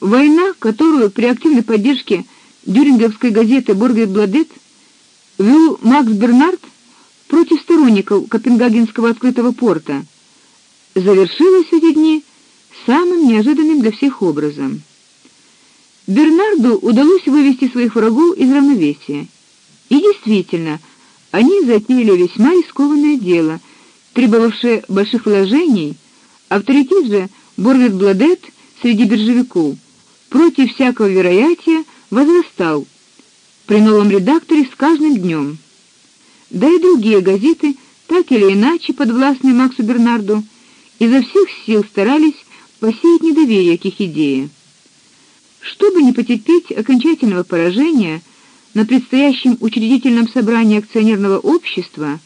Война, которую при активной поддержке дюринговской газеты Боргет Бладет вел Макс Бернард против сторонников Копенгагенского открытого порта, завершилась в эти дни самым неожиданным для всех образом. Бернарду удалось вывести своих врагов из равновесия. И действительно, они затеяли весьма рискованное дело, требовавшее больших вложений. Авторитет же Боргет Бладет среди биржевиков против всякого вероятия возрастал при новом редакторе с каждым днем. Да и другие газеты, так или иначе подвластные Максу Бернарду, изо всех сил старались посеять недоверие к их идее. Чтобы не потерпеть окончательного поражения на предстоящем учредительном собрании акционерного общества,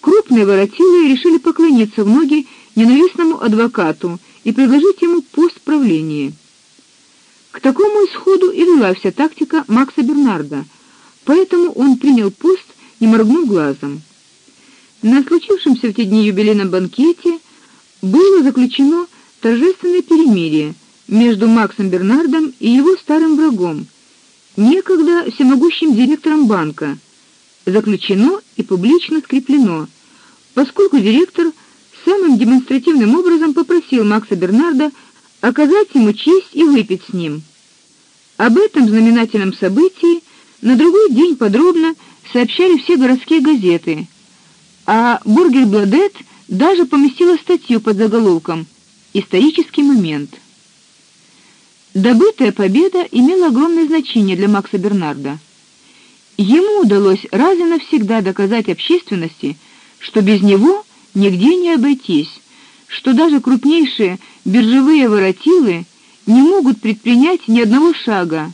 крупные воротилы решили поклониться в ноги ненавистному адвокату и предложить ему пост правления. К такому исходу и вела вся тактика Макса Бернарда, поэтому он принял пост, не моргнув глазом. На случившемся в те дни юбилейном банкете было заключено торжественное перемирие между Максом Бернардом и его старым врагом, некогда всемогущим директором банка, заключено и публично скреплено, поскольку директор самым демонстративным образом попросил Макса Бернарда оказать ему честь и выпить с ним. Об этом знаменательном событии на другой день подробно сообщали все городские газеты, а Бургер-Бладет даже поместила статью под заголовком Исторический момент. Добытая победа имела огромное значение для Макса Бернарда. Ему удалось раз и навсегда доказать общественности, что без него нигде не обойтись, что даже крупнейшие биржевые воротилы не могут предпринять ни одного шага,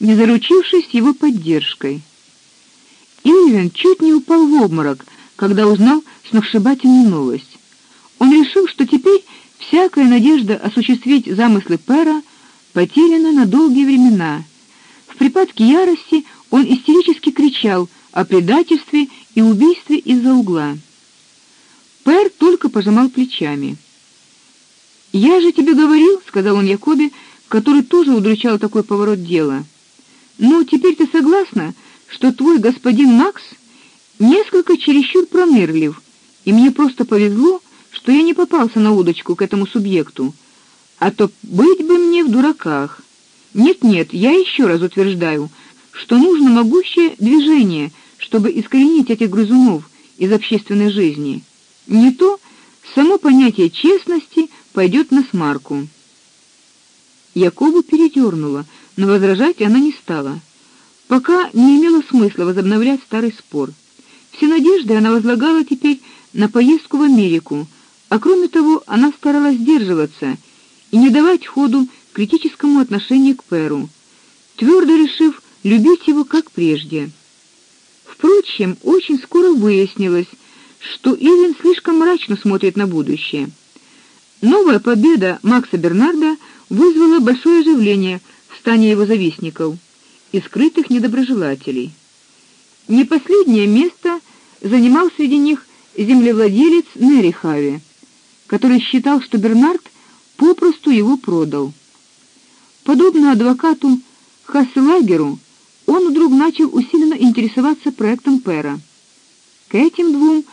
не заручившись его поддержкой. Ирвин чуть не упал в обморок, когда узнал сногсшибательную новость. Он решил, что теперь всякая надежда осуществить замыслы Пера потеряна на долгие времена. В припадке ярости он истерически кричал о предательстве и убийстве из-за угла. Пер только пожимал плечами. Я же тебе говорил, сказал он Якобе, который тоже удручал такой поворот дела. Ну, теперь ты согласна, что твой господин Макс несколько чересчур пронырлив, и мне просто повезло, что я не попался на удочку к этому субъекту. А то быть бы мне в дураках. Нет-нет, я еще раз утверждаю, что нужно могущее движение, чтобы искоренить этих грызунов из общественной жизни. Не то само понятие честности пойдет на смарку. Якобу передернула, но возражать она не стала. Пока не имело смысла возобновлять старый спор. Все надежды она возлагала теперь на поездку в Америку, а кроме того, она старалась сдерживаться и не давать ходу критическому отношению к Перу, твердо решив любить его как прежде. Впрочем, очень скоро выяснилось, что Ивен слишком мрачно смотрит на будущее. Новая победа Макса Бернарда вызвала большое оживление в стане его завистников и скрытых недоброжелателей. Не последнее место занимал среди них землевладелец Нерихави, который считал, что Бернард попросту его продал. Подобно адвокату Хасселагеру, он вдруг начал усиленно интересоваться проектом Пера. К этим двум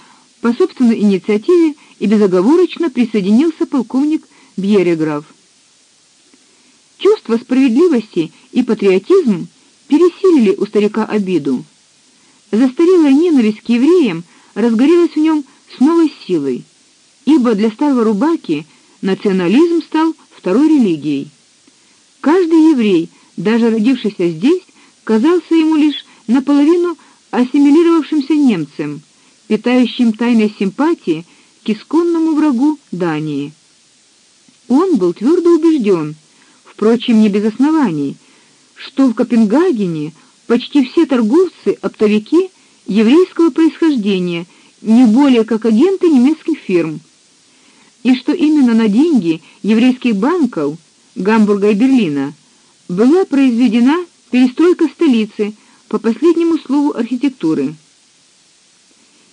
по собственной инициативе и безоговорочно присоединился полковник Бьереграв. Чувство справедливости и патриотизм пересилили у старика обиду. Застарелая ненависть к евреям разгорелась в нем с новой силой, ибо для старого рубаки национализм стал второй религией. Каждый еврей, даже родившийся здесь, казался ему лишь наполовину ассимилировавшимся немцем питающим тайной симпатии к исконному врагу Дании. Он был твердо убежден, впрочем, не без оснований, что в Копенгагене почти все торговцы-оптовики еврейского происхождения, не более как агенты немецких фирм, и что именно на деньги еврейских банков Гамбурга и Берлина была произведена перестройка столицы по последнему слову архитектуры.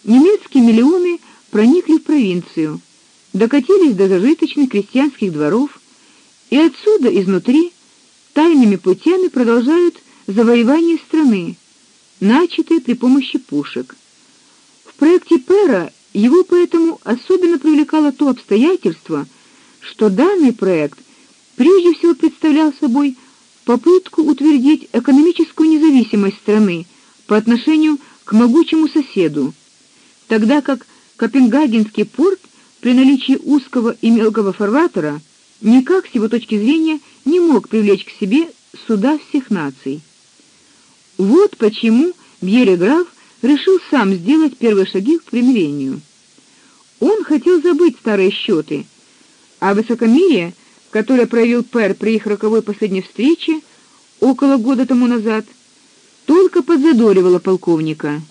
Немецкие миллионы проникли в провинцию, докатились до зажиточных крестьянских дворов И отсюда изнутри тайными путями продолжают завоевание страны, начатое при помощи пушек. В проекте Пера его поэтому особенно привлекало то обстоятельство, что данный проект прежде всего представлял собой попытку утвердить экономическую независимость страны по отношению к могучему соседу, тогда как Копенгагенский порт при наличии узкого и мелкого фарватера никак с его точки зрения не мог привлечь к себе суда всех наций. Вот почему Бьереграф решил сам сделать первые шаги к примирению. Он хотел забыть старые счеты, а высокомерие, которое проявил Пер при их роковой последней встрече около года тому назад, только подзадоривало полковника.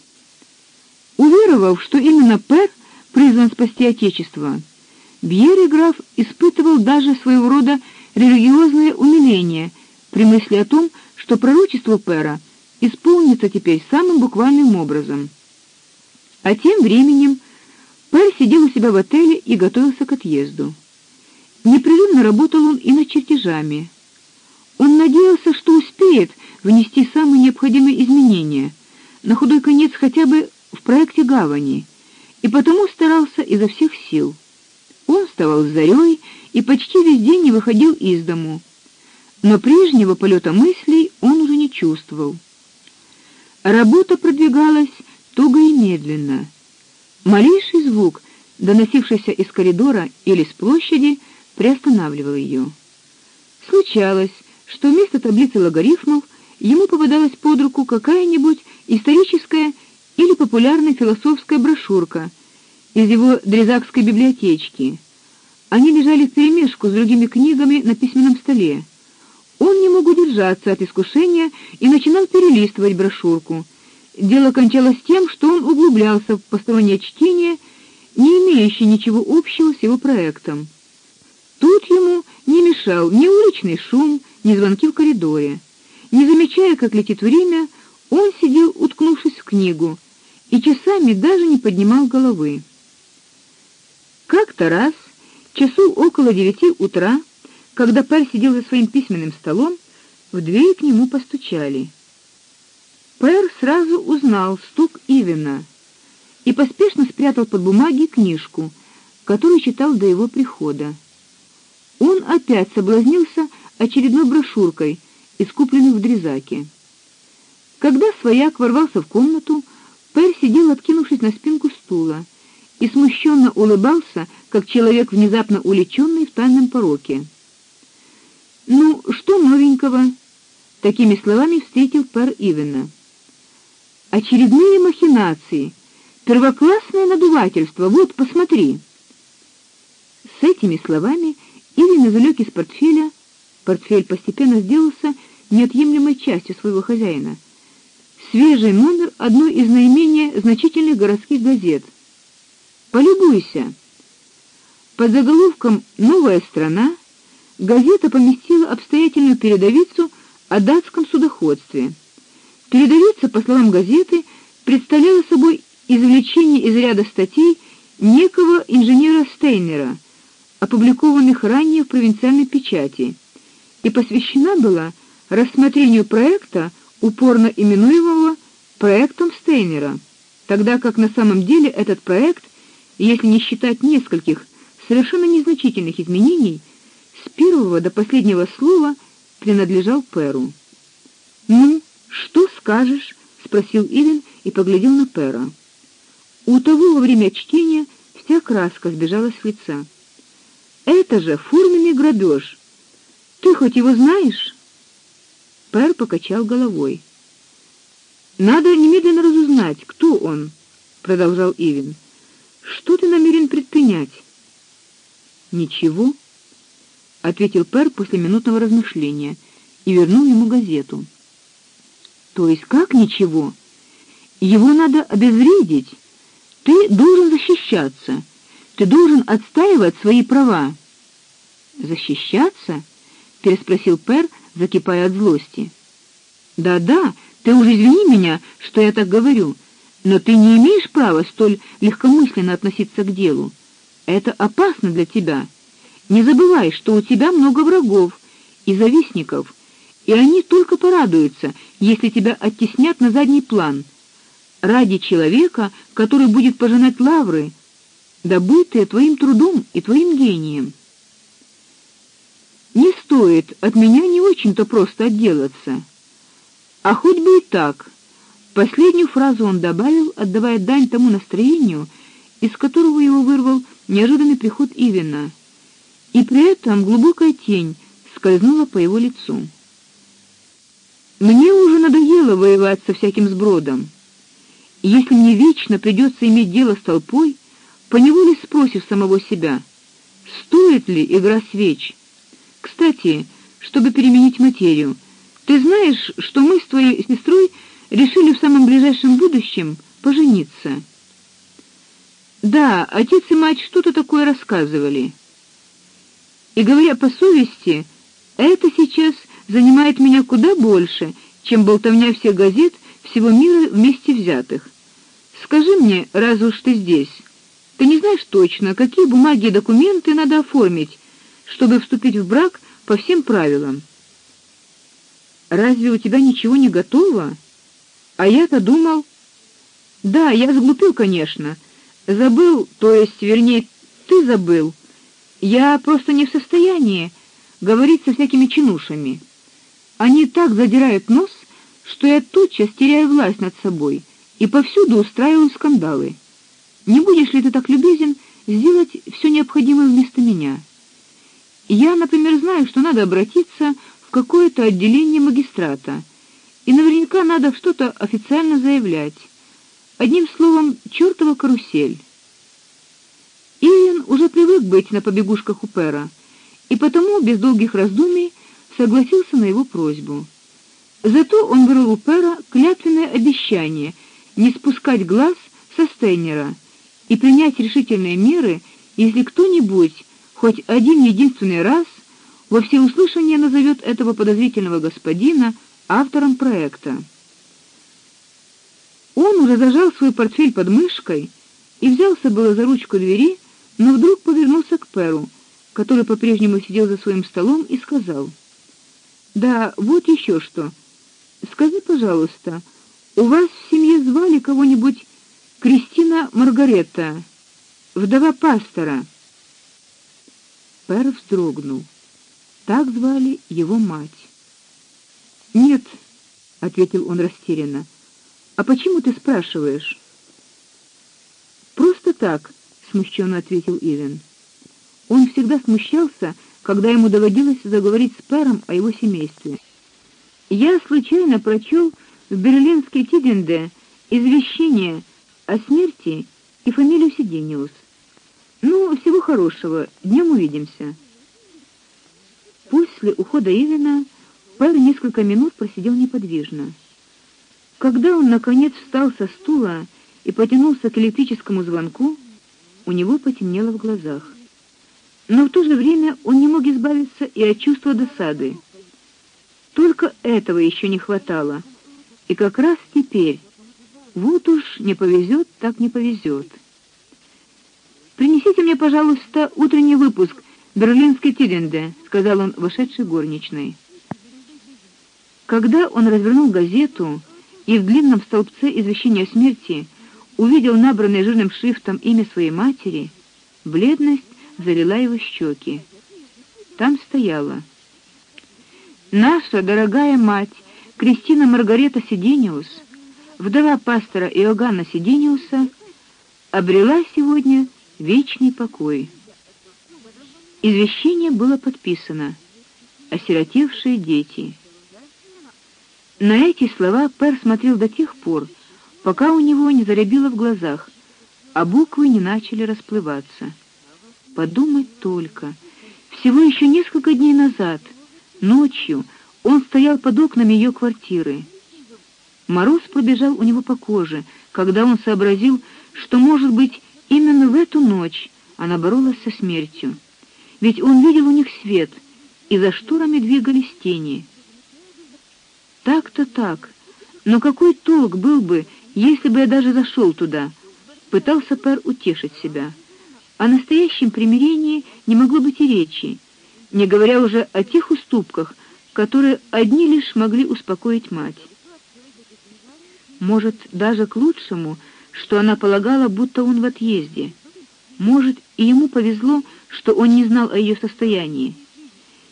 Уверовав, что именно Пер призван спасти отечество, Бьер граф испытывал даже своего рода религиозное умиление при мысли о том, что пророчество Пера исполнится теперь самым буквальным образом. А тем временем Пер сидел у себя в отеле и готовился к отъезду. Непрерывно работал он и над чертежами. Он надеялся, что успеет внести самые необходимые изменения, на худой конец хотя бы в проекте гавани, и потому старался изо всех сил. Он вставал с зарей и почти весь день не выходил из дому. Но прежнего полета мыслей он уже не чувствовал. Работа продвигалась туго и медленно. Малейший звук, доносившийся из коридора или с площади, приостанавливал ее. Случалось, что вместо таблицы логарифмов ему попадалась под руку какая-нибудь историческая или популярная философская брошюрка из его дрезакской библиотечки. Они лежали вперемешку с другими книгами на письменном столе. Он не мог удержаться от искушения и начинал перелистывать брошюрку. Дело кончалось тем, что он углублялся в постороннее чтение, не имеющее ничего общего с его проектом. Тут ему не мешал ни уличный шум, ни звонки в коридоре. Не замечая, как летит время, он сидел, уткнувшись в книгу, и часами даже не поднимал головы. Как-то раз, часу около девяти утра, когда Пэр сидел за своим письменным столом, в дверь к нему постучали. Пэр сразу узнал стук Ивена и поспешно спрятал под бумаги книжку, которую читал до его прихода. Он опять соблазнился очередной брошюркой, искупленной в Дрезаке. Когда свояк ворвался в комнату, Пэр сидел, откинувшись на спинку стула, и смущенно улыбался, как человек внезапно уличенный в тайном пороке. Ну, что новенького? Такими словами встретил Пэр Ивена. Очередные махинации, первоклассное надувательство. Вот, посмотри. С этими словами Ивен извлек из портфеля, портфель постепенно сделался неотъемлемой частью своего хозяина свежий номер одной из наименее значительных городских газет. Полюбуйся. Под заголовком Новая страна газета поместила обстоятельную передовицу о датском судоходстве. Передовица, по словам газеты, представляла собой извлечение из ряда статей некого инженера Стейнера, опубликованных ранее в провинциальной печати, и посвящена была рассмотрению проекта упорно именуемого проектом Стейнера, тогда как на самом деле этот проект, если не считать нескольких совершенно незначительных изменений, с первого до последнего слова принадлежал Перу. "Ну, что скажешь?" спросил Ивен и поглядел на Пера. У того во время чтения вся краска сбежала с лица. "Это же форменный грабеж. Ты хоть его знаешь?" Пэр покачал головой. Надо немедленно разузнать, кто он, продолжал Ивин. Что ты намерен предпринять? Ничего, ответил Пэр после минутного размышления и вернул ему газету. То есть как ничего? Его надо обезвредить. Ты должен защищаться. Ты должен отстаивать свои права. Защищаться? переспросил Пэр закипая от злости. Да-да, ты уже извини меня, что я так говорю, но ты не имеешь права столь легкомысленно относиться к делу. Это опасно для тебя. Не забывай, что у тебя много врагов и завистников, и они только порадуются, если тебя оттеснят на задний план ради человека, который будет пожинать лавры, добытые твоим трудом и твоим гением. Стоит от меня не очень-то просто отделаться. А хоть бы и так. Последнюю фразу он добавил, отдавая дань тому настроению, из которого его вырвал неожиданный приход Ивина. И при этом глубокая тень скользнула по его лицу. Мне уже надоело воевать со всяким сбродом. Если мне вечно придется иметь дело с толпой, поневоле спросишь самого себя: стоит ли игра свеч? Кстати, чтобы переменить материю, ты знаешь, что мы с твоей сестрой решили в самом ближайшем будущем пожениться. Да, отец и мать что-то такое рассказывали. И говоря по совести, это сейчас занимает меня куда больше, чем болтовня всех газет всего мира вместе взятых. Скажи мне, раз уж ты здесь, ты не знаешь точно, какие бумаги и документы надо оформить, чтобы вступить в брак по всем правилам. Разве у тебя ничего не готово? А я-то думал, да, я сглупил, конечно. Забыл, то есть, вернее, ты забыл. Я просто не в состоянии говорить со всякими чинушами. Они так задирают нос, что я тотчас теряю власть над собой и повсюду устраиваю скандалы. Не будешь ли ты так любезен сделать все необходимое вместо меня? Я, например, знаю, что надо обратиться в какое-то отделение магистрата, и наверняка надо что-то официально заявлять. Одним словом, чёртова карусель. Иэн уже привык быть на побегушках у Пера, и потому без долгих раздумий согласился на его просьбу. Зато он брал у Пера клятвенное обещание не спускать глаз со Стейнера и принять решительные меры, если кто-нибудь хоть один единственный раз во всеуслышание назовет этого подозрительного господина автором проекта. Он уже зажал свой портфель под мышкой и взялся было за ручку двери, но вдруг повернулся к Перу, который по-прежнему сидел за своим столом и сказал: "Да, вот еще что. Скажи, пожалуйста, у вас в семье звали кого-нибудь Кристина Маргарета, вдова пастора?" Пер вздрогнул. Так звали его мать. "Нет", ответил он растерянно. А почему ты спрашиваешь? Просто так, смущенно ответил Ивен. Он всегда смущался, когда ему доводилось заговорить с Пером о его семействе. Я случайно прочел в берлинской Тиденде извещение о смерти и фамилию Сидениус. Ну, всего хорошего. Днем увидимся. После ухода Ивена Пер несколько минут просидел неподвижно. Когда он наконец встал со стула и потянулся к электрическому звонку, у него потемнело в глазах. Но в то же время он не мог избавиться и от чувства досады. Только этого еще не хватало. И как раз теперь вот уж не повезет, так не повезет. Принесите мне, пожалуйста, утренний выпуск Берлинской Тиренде, сказал он вошедшей горничной. Когда он развернул газету, и в длинном столбце извещения о смерти увидел набранное жирным шрифтом имя своей матери, бледность залила его щеки. Там стояло: Наша дорогая мать Кристина Маргарета Сидениус, вдова пастора Иоганна Сидениуса, обрела сегодня вечный покой. Извещение было подписано: осиротевшие дети. На эти слова Пер смотрел до тех пор, пока у него не заребило в глазах, а буквы не начали расплываться. Подумать только, всего еще несколько дней назад, ночью, он стоял под окнами ее квартиры. Мороз пробежал у него по коже, когда он сообразил, что, может быть, именно в эту ночь она боролась со смертью. Ведь он видел у них свет, и за шторами двигались тени. Так-то так. Но какой толк был бы, если бы я даже зашел туда? Пытался Пер утешить себя. О настоящем примирении не могло быть и речи, не говоря уже о тех уступках, которые одни лишь могли успокоить мать. Может, даже к лучшему, что она полагала, будто он в отъезде. Может, и ему повезло, что он не знал о ее состоянии.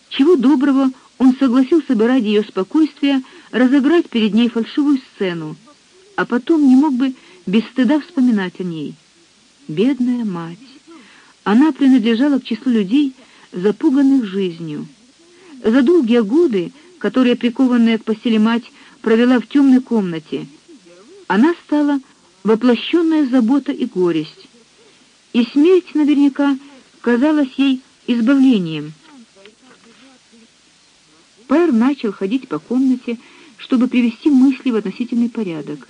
Чего доброго, он согласился бы ради ее спокойствия разыграть перед ней фальшивую сцену, а потом не мог бы без стыда вспоминать о ней. Бедная мать. Она принадлежала к числу людей, запуганных жизнью. За долгие годы, которые прикованная к постели мать провела в темной комнате, она стала воплощенная забота и горесть. И смерть наверняка казалась ей избавлением. Пэр начал ходить по комнате, чтобы привести мысли в относительный порядок.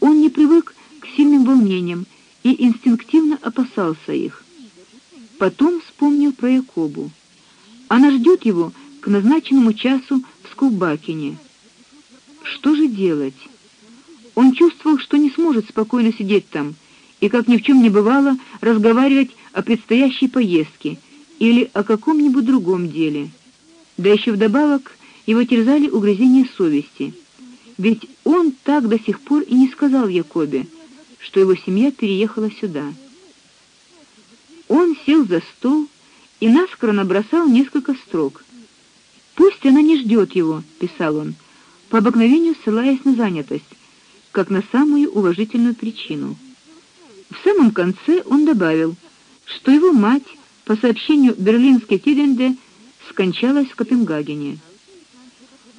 Он не привык к сильным волнениям и инстинктивно опасался их. Потом вспомнил про Якобу. Она ждет его к назначенному часу в Скубакине. Что же делать? Он чувствовал, что не сможет спокойно сидеть там и как ни в чем не бывало разговаривать о предстоящей поездке или о каком-нибудь другом деле. Да еще вдобавок его терзали угрызения совести. Ведь он так до сих пор и не сказал Якобе, что его семья переехала сюда. Он сел за стол и наскоро набросал несколько строк. Пусть она не ждет его, писал он, по обыкновению ссылаясь на занятость, как на самую уважительную причину. В самом конце он добавил, что его мать, по сообщению берлинской Тиденде, скончалась в Копенгагене.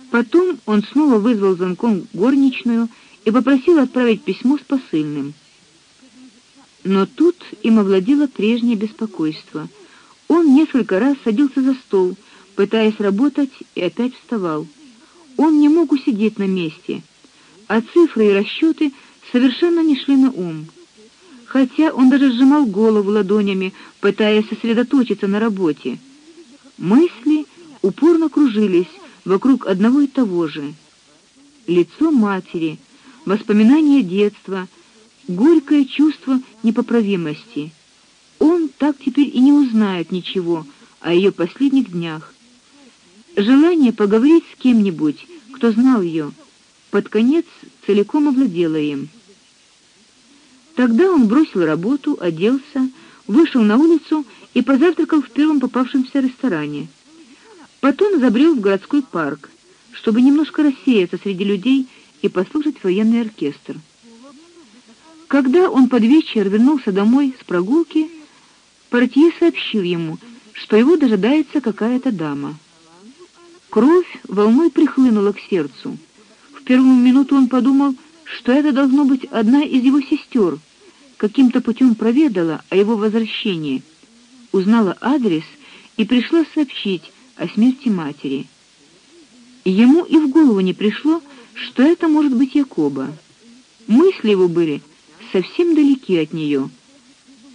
Потом он снова вызвал звонком горничную и попросил отправить письмо с посыльным. Но тут им овладело прежнее беспокойство. Он несколько раз садился за стол, пытаясь работать, и опять вставал. Он не мог усидеть на месте, а цифры и расчеты совершенно не шли на ум. Хотя он даже сжимал голову ладонями, пытаясь сосредоточиться на работе. Мысли упорно кружились вокруг одного и того же. Лицо матери, воспоминания детства — горькое чувство непоправимости. Он так теперь и не узнает ничего о ее последних днях. Желание поговорить с кем-нибудь, кто знал ее, под конец целиком овладело им. Тогда он бросил работу, оделся, вышел на улицу и позавтракал в первом попавшемся ресторане. Потом забрел в городской парк, чтобы немножко рассеяться среди людей и послушать военный оркестр. Когда он под вечер вернулся домой с прогулки, портье сообщил ему, что его дожидается какая-то дама. Кровь волной прихлынула к сердцу. В первую минуту он подумал, что это должно быть одна из его сестер, каким-то путем проведала о его возвращении, узнала адрес и пришла сообщить о смерти матери. Ему и в голову не пришло, что это может быть Якоба. Мысли его были совсем далеки от нее.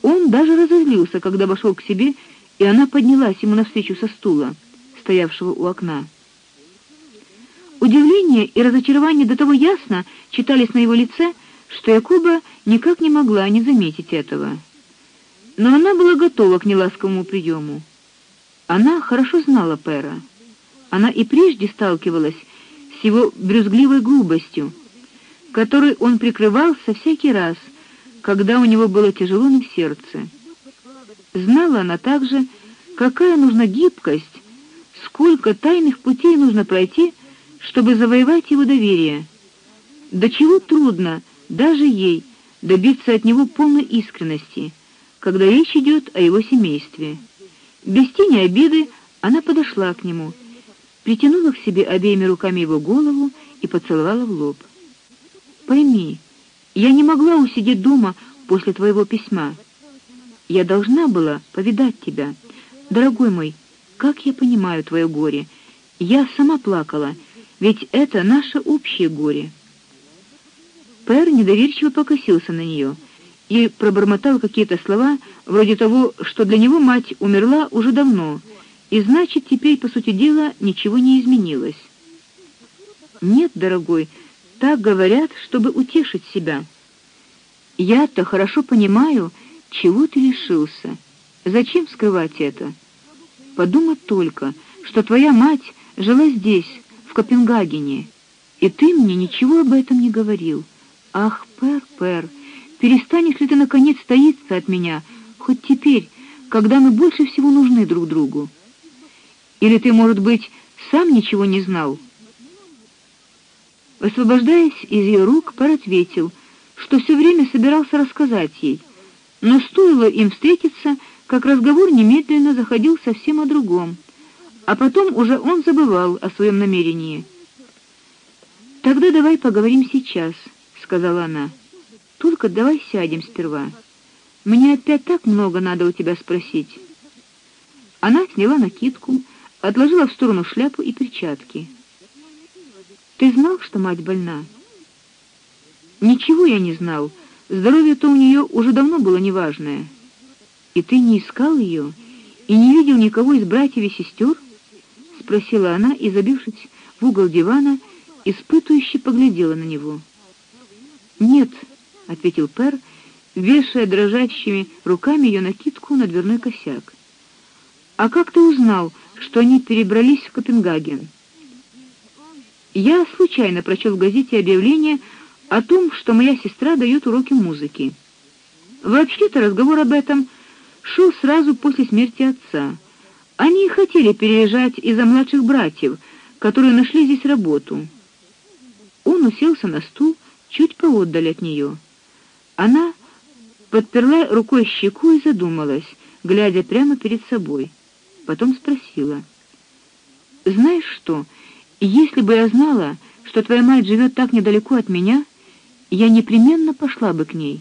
Он даже разозлился, когда вошел к себе, и она поднялась ему навстречу со стула, стоявшего у окна. Удивление и разочарование до того ясно читались на его лице, что Якуба никак не могла не заметить этого. Но она была готова к неласковому приему. Она хорошо знала Пера. Она и прежде сталкивалась с его брюзгливой грубостью, который он прикрывался всякий раз, когда у него было тяжело на сердце. Знала она также, какая нужна гибкость, сколько тайных путей нужно пройти, чтобы завоевать его доверие. До чего трудно даже ей добиться от него полной искренности, когда речь идет о его семействе. Без тени обиды она подошла к нему, притянула к себе обеими руками его голову и поцеловала в лоб. Пойми, я не могла усидеть дома после твоего письма. Я должна была повидать тебя. Дорогой мой, как я понимаю твое горе. Я сама плакала, ведь это наше общее горе. Пэр недоверчиво покосился на нее и пробормотал какие-то слова, вроде того, что для него мать умерла уже давно, и значит, теперь по сути дела ничего не изменилось. Нет, дорогой, так говорят, чтобы утешить себя. Я-то хорошо понимаю, чего ты лишился? Зачем скрывать это? Подумать только, что твоя мать жила здесь, Копенгагене, и ты мне ничего об этом не говорил. Ах, Пер, Пер, перестанешь ли ты наконец таиться от меня, хоть теперь, когда мы больше всего нужны друг другу? Или ты, может быть, сам ничего не знал? Освобождаясь из ее рук, Пер ответил, что все время собирался рассказать ей, но стоило им встретиться, как разговор немедленно заходил совсем о другом, а потом уже он забывал о своем намерении. Тогда давай поговорим сейчас, сказала она. Только давай сядем сперва. Мне опять так много надо у тебя спросить. Она сняла накидку, отложила в сторону шляпу и перчатки. Ты знал, что мать больна? Ничего я не знал. Здоровье-то у нее уже давно было неважное. И ты не искал ее и не видел никого из братьев и сестер? Спросила она и, забившись в угол дивана, испытующе поглядела на него. "Нет", ответил Пер, вешая дрожащими руками ее накидку на дверной косяк. "А как ты узнал, что они перебрались в Копенгаген?" Я случайно прочел в газете объявление о том, что моя сестра дает уроки музыки. Вообще-то разговор об этом шел сразу после смерти отца. Они хотели переезжать из-за младших братьев, которые нашли здесь работу. Он уселся на стул чуть поотдаль от нее. Она подперла рукой щеку и задумалась, глядя прямо перед собой. Потом спросила: "Знаешь что, если бы я знала, что твоя мать живет так недалеко от меня, я непременно пошла бы к ней,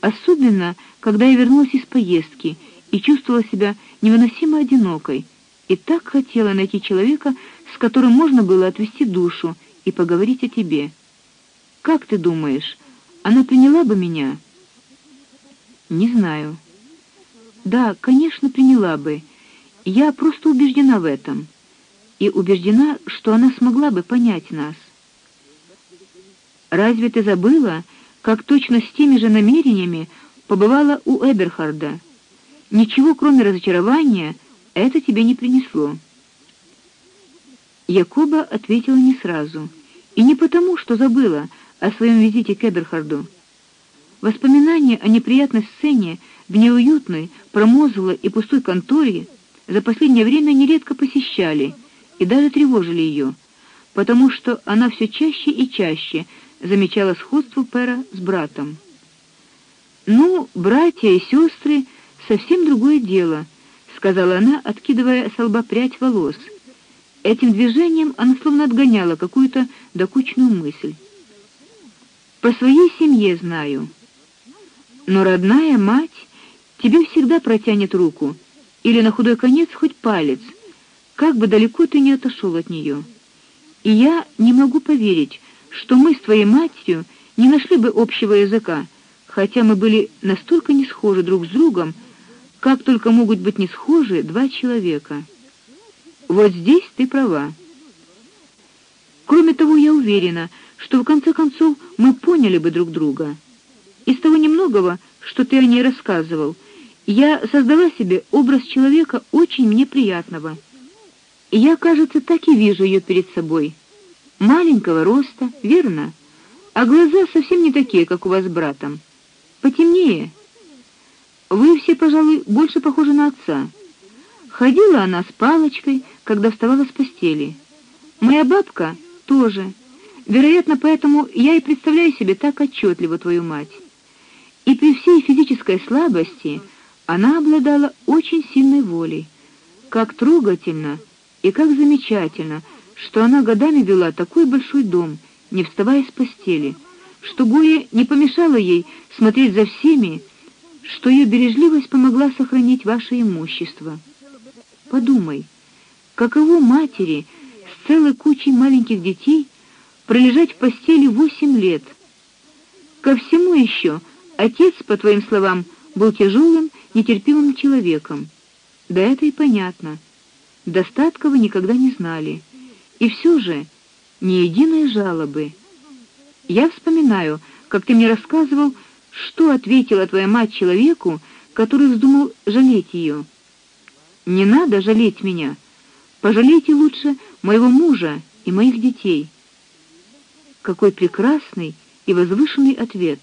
особенно когда я вернулась из поездки и чувствовала себя невыносимо одинокой, и так хотела найти человека, с которым можно было отвести душу и поговорить о тебе. Как ты думаешь, она приняла бы меня? Не знаю. Да, конечно, приняла бы. Я просто убеждена в этом. И убеждена, что она смогла бы понять нас. Разве ты забыла, как точно с теми же намерениями побывала у Эберхарда? Ничего, кроме разочарования, это тебе не принесло. Якоба ответила не сразу, и не потому, что забыла о своем визите к Эберхарду. Воспоминания о неприятной сцене в неуютной, промозглой и пустой конторе за последнее время нередко посещали и даже тревожили ее, потому что она все чаще и чаще замечала сходство Пера с братом. Ну, братья и сестры совсем другое дело, сказала она, откидывая с лба прядь волос. Этим движением она словно отгоняла какую-то докучную мысль. По своей семье знаю. Но родная мать тебе всегда протянет руку или на худой конец хоть палец, как бы далеко ты ни отошел от нее. И я не могу поверить, что мы с твоей матерью не нашли бы общего языка, хотя мы были настолько не схожи друг с другом, как только могут быть не схожи два человека. Вот здесь ты права. Кроме того, я уверена, что в конце концов мы поняли бы друг друга. Из того немногого, что ты о ней рассказывал, я создала себе образ человека очень мне приятного. Я, кажется, так и вижу ее перед собой. Маленького роста, верно? А глаза совсем не такие, как у вас с братом. Потемнее. Вы все, пожалуй, больше похожи на отца. Ходила она с палочкой, когда вставала с постели. Моя бабка тоже. Вероятно, поэтому я и представляю себе так отчетливо твою мать. И при всей физической слабости она обладала очень сильной волей. Как трогательно и как замечательно, что она годами вела такой большой дом, не вставая с постели, что горе не помешало ей смотреть за всеми, что ее бережливость помогла сохранить ваше имущество. Подумай, каково матери с целой кучей маленьких детей пролежать в постели восемь лет. Ко всему еще отец, по твоим словам, был тяжелым, нетерпимым человеком. Да это и понятно. Достатка вы никогда не знали. И все же ни единой жалобы. Я вспоминаю, как ты мне рассказывал, Что ответила твоя мать человеку, который вздумал жалеть ее? Не надо жалеть меня. Пожалейте лучше моего мужа и моих детей. Какой прекрасный и возвышенный ответ.